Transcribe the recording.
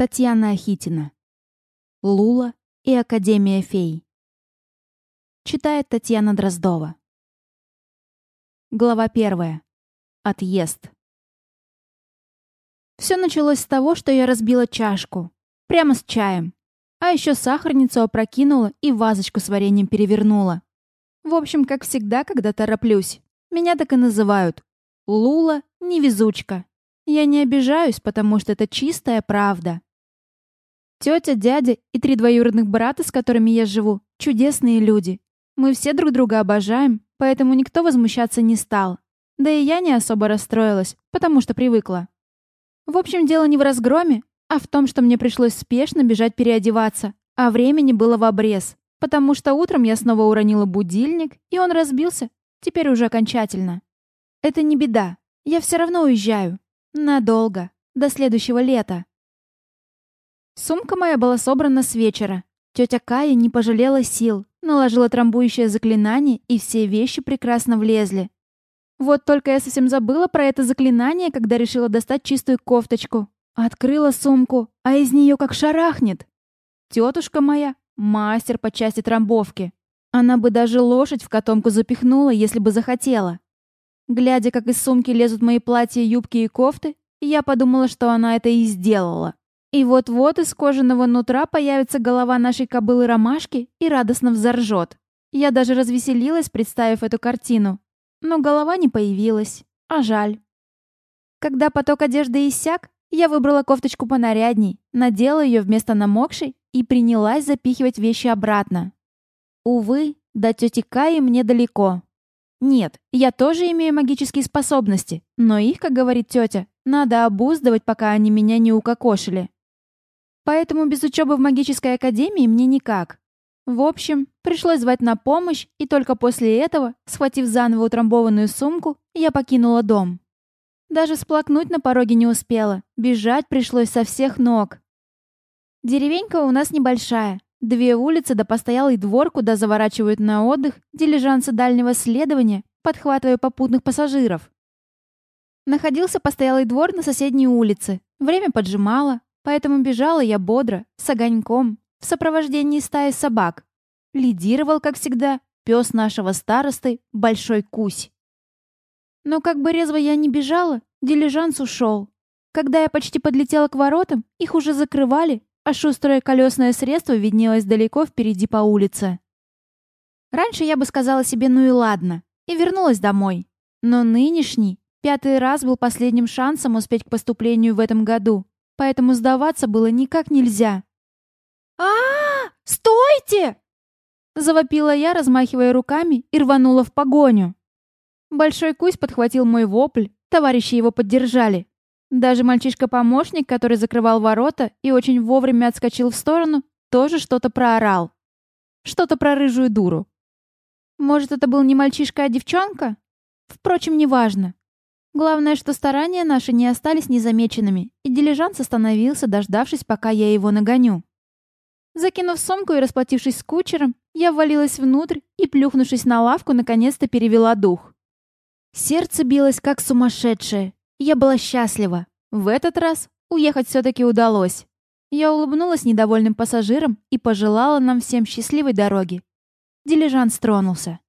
Татьяна Ахитина. Лула и Академия фей. Читает Татьяна Дроздова. Глава первая. Отъезд. Все началось с того, что я разбила чашку. Прямо с чаем. А еще сахарницу опрокинула и вазочку с вареньем перевернула. В общем, как всегда, когда тороплюсь. Меня так и называют. Лула — невезучка. Я не обижаюсь, потому что это чистая правда. Тетя, дядя и три двоюродных брата, с которыми я живу, чудесные люди. Мы все друг друга обожаем, поэтому никто возмущаться не стал. Да и я не особо расстроилась, потому что привыкла. В общем, дело не в разгроме, а в том, что мне пришлось спешно бежать переодеваться, а времени было в обрез, потому что утром я снова уронила будильник, и он разбился, теперь уже окончательно. Это не беда, я все равно уезжаю. Надолго, до следующего лета. Сумка моя была собрана с вечера. Тетя Кая не пожалела сил, наложила трамбующее заклинание, и все вещи прекрасно влезли. Вот только я совсем забыла про это заклинание, когда решила достать чистую кофточку. Открыла сумку, а из нее как шарахнет. Тетушка моя — мастер по части трамбовки. Она бы даже лошадь в котомку запихнула, если бы захотела. Глядя, как из сумки лезут мои платья, юбки и кофты, я подумала, что она это и сделала. И вот-вот из кожаного нутра появится голова нашей кобылы Ромашки и радостно взоржет. Я даже развеселилась, представив эту картину. Но голова не появилась. А жаль. Когда поток одежды иссяк, я выбрала кофточку понарядней, надела ее вместо намокшей и принялась запихивать вещи обратно. Увы, до тети Каи мне далеко. Нет, я тоже имею магические способности, но их, как говорит тетя, надо обуздывать, пока они меня не укокошили. Поэтому без учебы в магической академии мне никак. В общем, пришлось звать на помощь, и только после этого, схватив заново утрамбованную сумку, я покинула дом. Даже сплакнуть на пороге не успела, бежать пришлось со всех ног. Деревенька у нас небольшая, две улицы да постоялый двор, куда заворачивают на отдых дилижансы дальнего следования, подхватывая попутных пассажиров. Находился постоялый двор на соседней улице. Время поджимало, Поэтому бежала я бодро, с огоньком, в сопровождении стаи собак. Лидировал, как всегда, пес нашего старосты, Большой Кусь. Но как бы резво я не бежала, дилижанс ушел. Когда я почти подлетела к воротам, их уже закрывали, а шустрое колесное средство виднелось далеко впереди по улице. Раньше я бы сказала себе «ну и ладно» и вернулась домой. Но нынешний, пятый раз был последним шансом успеть к поступлению в этом году поэтому сдаваться было никак нельзя. а, -а, -а Стойте!» Завопила я, размахивая руками, и рванула в погоню. Большой кусь подхватил мой вопль, товарищи его поддержали. Даже мальчишка-помощник, который закрывал ворота и очень вовремя отскочил в сторону, тоже что-то проорал. Что-то про рыжую дуру. Может, это был не мальчишка, а девчонка? Впрочем, неважно. Главное, что старания наши не остались незамеченными, и дилижанс остановился, дождавшись, пока я его нагоню. Закинув сумку и расплатившись с кучером, я ввалилась внутрь и, плюхнувшись на лавку, наконец-то перевела дух. Сердце билось как сумасшедшее. Я была счастлива. В этот раз уехать все-таки удалось. Я улыбнулась недовольным пассажирам и пожелала нам всем счастливой дороги. Дилижанс тронулся.